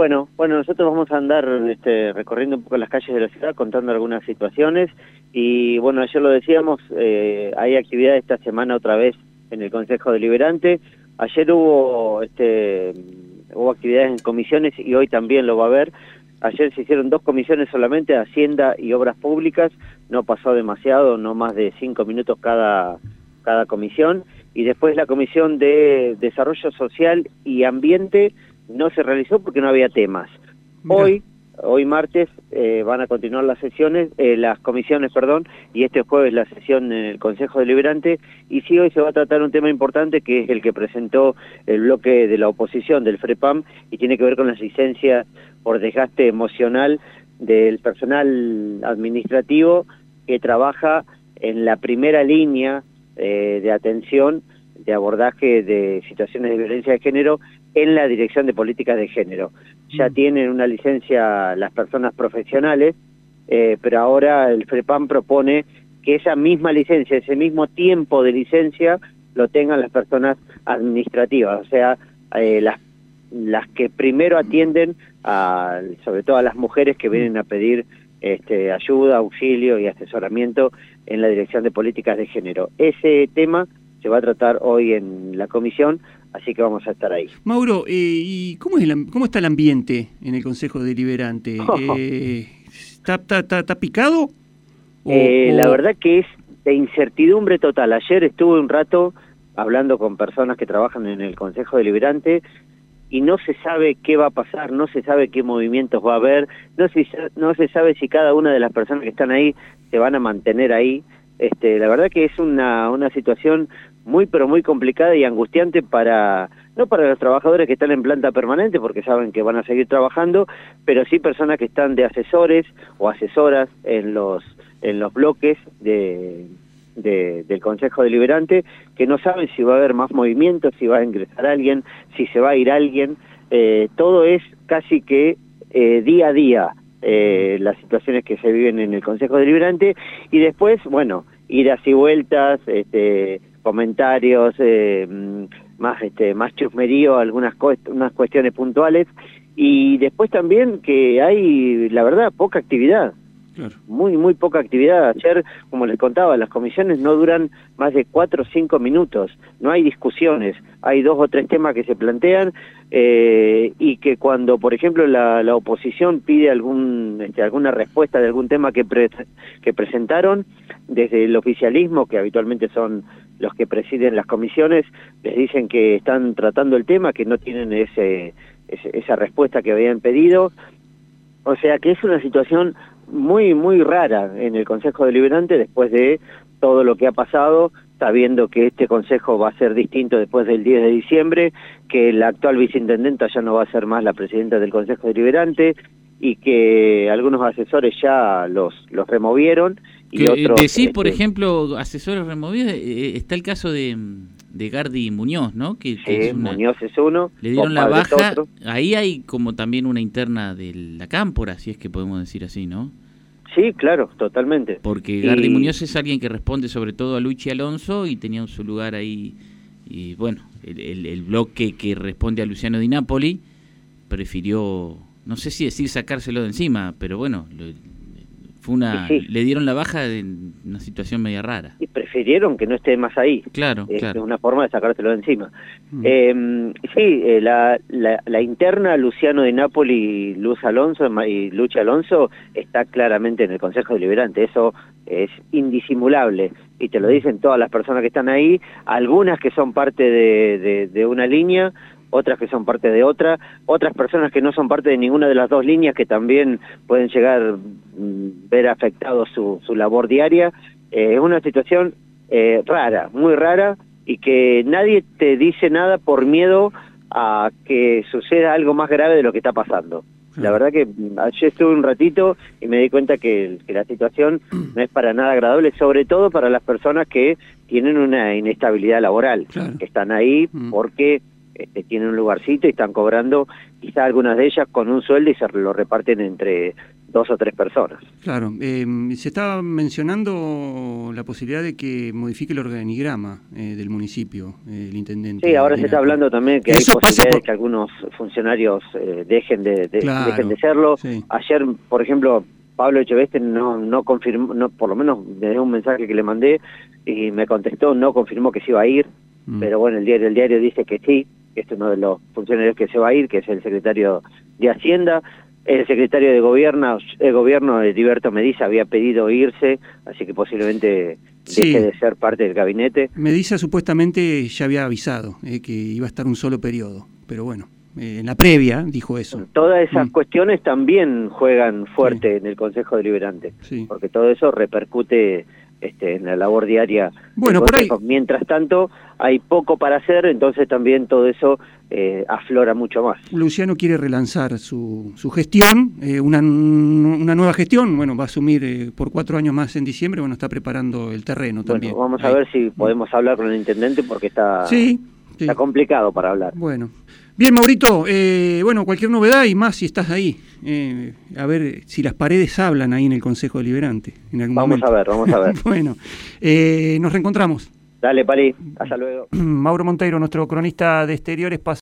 Bueno, bueno, nosotros vamos a andar este, recorriendo un poco las calles de la ciudad, contando algunas situaciones y bueno, ayer lo decíamos, eh, hay actividad esta semana otra vez en el Consejo Deliberante. Ayer hubo, este, hubo actividades en comisiones y hoy también lo va a haber. Ayer se hicieron dos comisiones solamente, Hacienda y Obras Públicas, no pasó demasiado, no más de cinco minutos cada, cada comisión. Y después la Comisión de Desarrollo Social y Ambiente, no se realizó porque no había temas. Hoy, hoy martes, eh, van a continuar las sesiones, eh, las comisiones, perdón, y este jueves la sesión en el Consejo Deliberante, y sí hoy se va a tratar un tema importante que es el que presentó el bloque de la oposición del FREPAM y tiene que ver con las licencias por desgaste emocional del personal administrativo que trabaja en la primera línea eh, de atención de abordaje de situaciones de violencia de género en la Dirección de Políticas de Género. Ya mm. tienen una licencia las personas profesionales, eh, pero ahora el FREPAM propone que esa misma licencia, ese mismo tiempo de licencia, lo tengan las personas administrativas, o sea, eh, las, las que primero atienden, a, sobre todo a las mujeres que vienen a pedir este, ayuda, auxilio y asesoramiento en la Dirección de Políticas de Género. Ese tema se va a tratar hoy en la comisión, así que vamos a estar ahí. Mauro, eh, ¿y cómo, es cómo está el ambiente en el Consejo Deliberante? Eh, ¿está, está, picado? Eh, la verdad que es de incertidumbre total. Ayer estuve un rato hablando con personas que trabajan en el Consejo Deliberante y no se sabe qué va a pasar, no se sabe qué movimientos va a haber, no se, no se sabe si cada una de las personas que están ahí se van a mantener ahí. Este, la verdad que es una, una situación muy pero muy complicada y angustiante para no para los trabajadores que están en planta permanente porque saben que van a seguir trabajando, pero sí personas que están de asesores o asesoras en los en los bloques de, del Consejo Deliberante que no saben si va a haber más movimientos, si va a ingresar alguien, si se va a ir alguien, eh, todo es casi que eh, día a día eh, las situaciones que se viven en el Consejo Deliberante. Y después, bueno, idas y vueltas, este, comentarios, eh, más este, más chusmerío, algunas unas cuestiones puntuales y después también que hay, la verdad, poca actividad. Muy, muy poca actividad. Ayer, como les contaba, las comisiones no duran más de cuatro o cinco minutos. No hay discusiones. Hay dos o tres temas que se plantean eh, y que cuando, por ejemplo, la, la oposición pide algún, este, alguna respuesta de algún tema que, que presentaron, desde el oficialismo, que habitualmente son los que presiden las comisiones, les dicen que están tratando el tema, que no tienen ese, esa respuesta que habían pedido. O sea que es una situación muy, muy rara en el Consejo Deliberante después de todo lo que ha pasado, sabiendo que este Consejo va a ser distinto después del 10 de diciembre, que la actual viceintendenta ya no va a ser más la presidenta del Consejo Deliberante y que algunos asesores ya los, los removieron. Y otros, decís, por este, ejemplo, asesores removidos, eh, eh, está el caso de, de Gardi Muñoz, ¿no? Que, sí, Muñoz es uno. Le dieron la baja. Ahí hay como también una interna de la cámpora, si es que podemos decir así, ¿no? Sí, claro, totalmente. Porque Gardi Muñoz es alguien que responde sobre todo a Luchi Alonso y tenía su lugar ahí. Y bueno, el, el, bloque que responde a Luciano Di Napoli prefirió, no sé si decir sacárselo de encima, pero bueno, fue una, le dieron la baja en una situación media rara. Y prefirieron que no esté más ahí. Claro, es claro. una forma de sacárselo de encima. Mm. Eh, sí, eh, la, la, interna Luciano de Napoli, Luz Alonso y Lucha Alonso está claramente en el Consejo Deliberante. Eso es indisimulable y te lo dicen todas las personas que están ahí, algunas que son parte de, de una línea, otras que son parte de otra, otras personas que no son parte de ninguna de las dos líneas que también pueden llegar a mm, ver afectado su, su labor diaria. Eh, es una situación eh, rara, muy rara, y que nadie te dice nada por miedo a que suceda algo más grave de lo que está pasando. La verdad que mm, ayer estuve un ratito y me di cuenta que, la situación no es para nada agradable, sobre todo para las personas que tienen una inestabilidad laboral, que están ahí mm. porque este, tienen un lugarcito y están cobrando quizá algunas de ellas con un sueldo y se lo reparten entre dos o tres personas. Claro, eh, se estaba mencionando la posibilidad de que modifique el organigrama eh, del municipio, eh, el intendente. Sí, ahora se está hablando también que hay posibilidades de que algunos funcionarios dejen de, dejen de serlo. Ayer, por ejemplo, Pablo Echeveste no no confirmó, no, por lo menos me dio un mensaje que le mandé y me contestó, no confirmó que se iba a ir, mm. pero bueno, el diario, el diario dice que sí, este es uno de los funcionarios que se va a ir, que es el secretario de Hacienda. El secretario de Gobierno, el gobierno de Liberto Mediza había pedido irse, así que posiblemente deje de ser parte del gabinete. Mediza supuestamente ya había avisado eh, que iba a estar un solo periodo, pero bueno, eh, en la previa dijo eso. Todas esas mm. cuestiones también juegan fuerte en el Consejo Deliberante, porque todo eso repercute este, en la labor diaria. Bueno, por ahí... Mientras tanto, hay poco para hacer, entonces también todo eso eh, aflora mucho más. Luciano quiere relanzar su, su gestión, eh, una, una, nueva gestión, bueno, va a asumir eh, por cuatro años más en diciembre, bueno, está preparando el terreno también. Vamos a ver si podemos hablar con el intendente porque está, está complicado para hablar. Bueno. Bien, Maurito, bueno, cualquier novedad y más si estás ahí. a ver si las paredes hablan ahí en el Consejo Deliberante. En vamos a ver, vamos a ver. bueno, nos reencontramos. Dale, Pali, hasta luego. Mauro Monteiro, nuestro cronista de exteriores,